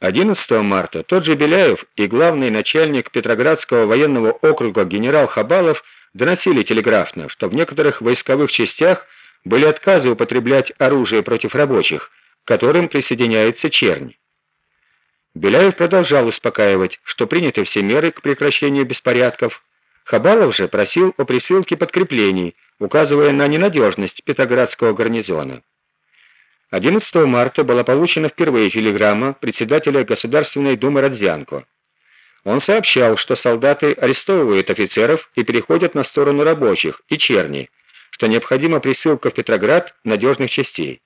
11 марта тот же Беляев и главный начальник Петроградского военного округа генерал Хабалов доносили телеграфно, что в некоторых войсковых частях были отказы употреблять оружие против рабочих, к которым присоединяется чернь. Беляев продолжал успокаивать, что приняты все меры к прекращению беспорядков. Хабалов же просил о присылке подкреплений, указывая на ненадежность Петроградского гарнизона. 11 марта была получена впервые телеграмма председателя Государственной Думы Родзянко. Он сообщал, что солдаты арестовывают офицеров и переходят на сторону рабочих и черни, что необходима присылка в Петроград надежных частей.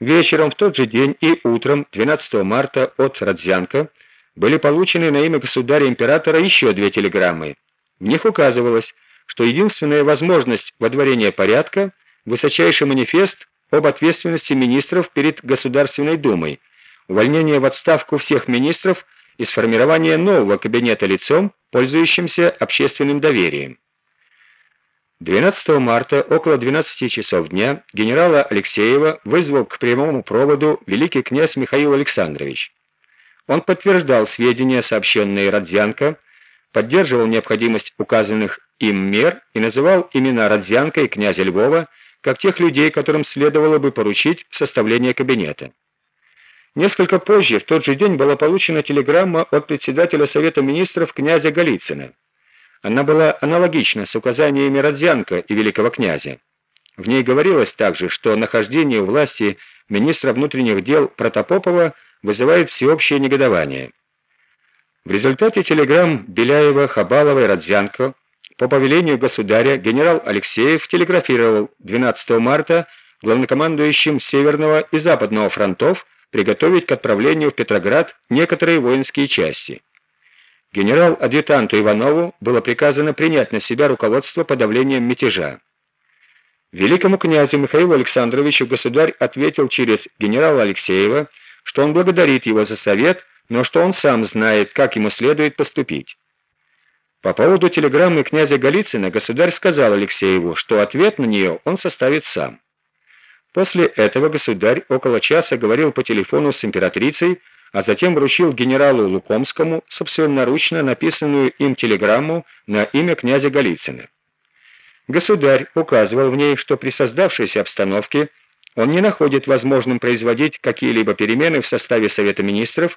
Вечером в тот же день и утром 12 марта от Родзянко были получены на имя государя-императора еще две телеграммы. В них указывалось, что единственная возможность водворения порядка – высочайший манифест об ответственности министров перед Государственной Думой, увольнение в отставку всех министров и сформирование нового кабинета лицом, пользующимся общественным доверием. 12 марта около 12 часов дня генерала Алексеева вызвал к прямому проводу великий князь Михаил Александрович. Он подтверждал сведения, сообщенные Родзянко, поддерживал необходимость указанных им мер и называл имена Родзянко и князя Львова как тех людей, которым следовало бы поручить составление кабинета. Несколько позже, в тот же день, была получена телеграмма от председателя Совета министров князя Голицына. Она была аналогична с указаниями Родзянко и великого князя. В ней говорилось также, что нахождение у власти министра внутренних дел Протопопова вызывает всеобщее негодование. В результате телеграмм Беляева, Хабалова и Родзянко по повелению государя генерал Алексеев телеграфировал 12 марта главнокомандующим Северного и Западного фронтов приготовить к отправлению в Петроград некоторые воинские части. Генерал-адъютанту Иванову было приказано принять на себя руководство подавлением мятежа. Великому князю Михаилу Александровичу государь ответил через генерала Алексеева, что он благодарит его за совет, но что он сам знает, как ему следует поступить. По поводу телеграммы князя Голицына государь сказал Алексееву, что ответ на нее он составит сам. После этого государь около часа говорил по телефону с императрицей, а затем вручил генералу Лукомскому собственноручно написанную им телеграмму на имя князя Голицына. Государь указывал в ней, что при создавшейся обстановке он не находит возможным производить какие-либо перемены в составе Совета министров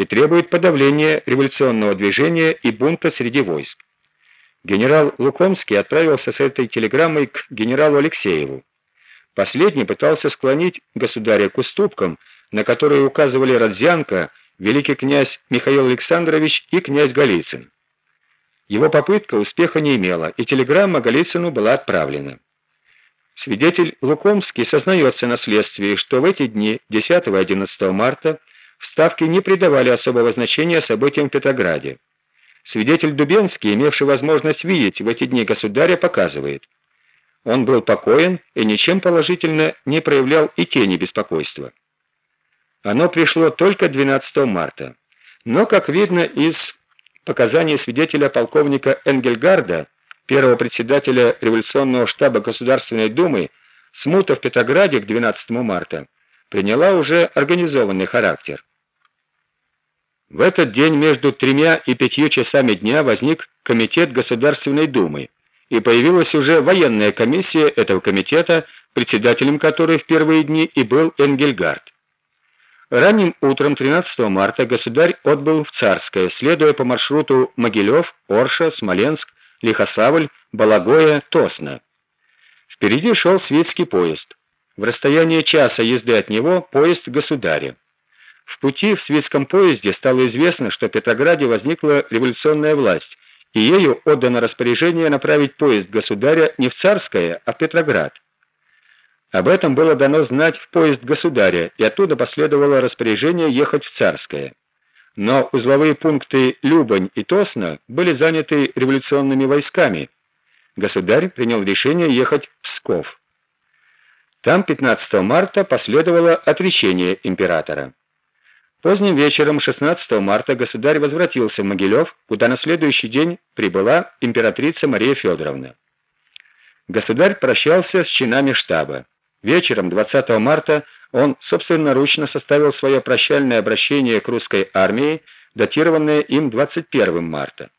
и требует подавления революционного движения и бунта среди войск. Генерал Лукомский отправился с этой телеграммой к генералу Алексееву. Последний пытался склонить государя к уступкам, на которые указывали Родзянко, великий князь Михаил Александрович и князь Голицын. Его попытка успеха не имела, и телеграмма Голицыну была отправлена. Свидетель Лукомский сознается на следствии, что в эти дни 10-11 марта в Ставке не придавали особого значения событиям в Петрограде. Свидетель Дубенский, имевший возможность видеть в эти дни государя, показывает. Он был покоен и ничем положительно не проявлял и тени беспокойства. Оно пришло только 12 марта. Но, как видно из показаний свидетеля полковника Энгельгарда, первого председателя революционного штаба Государственной Думы, смута в Петрограде к 12 марта приняла уже организованный характер. В этот день между тремя и пятью часами дня возник комитет Государственной Думы, и появилась уже военная комиссия этого комитета, председателем которой в первые дни и был Энгельгард. Ранним утром 13 марта государь отбыл в Царское, следуя по маршруту Могилев, Орша, Смоленск, Лихосавль, Балагоя, Тосно. Впереди шел светский поезд. В расстоянии часа езды от него поезд государя. В пути в светском поезде стало известно, что в Петрограде возникла революционная власть, и ею отдано распоряжение направить поезд государя не в Царское, а в Петроград. Об этом было дано знать в поезд государя, и оттуда последовало распоряжение ехать в Царское. Но узловые пункты Любань и Тосно были заняты революционными войсками. Государь принял решение ехать в Псков. Там 15 марта последовало отречение императора. Поздним вечером 16 марта государь возвратился в Могилев, куда на следующий день прибыла императрица Мария Федоровна. Государь прощался с чинами штаба. Вечером 20 марта он собственноручно составил свое прощальное обращение к русской армии, датированное им 21 марта.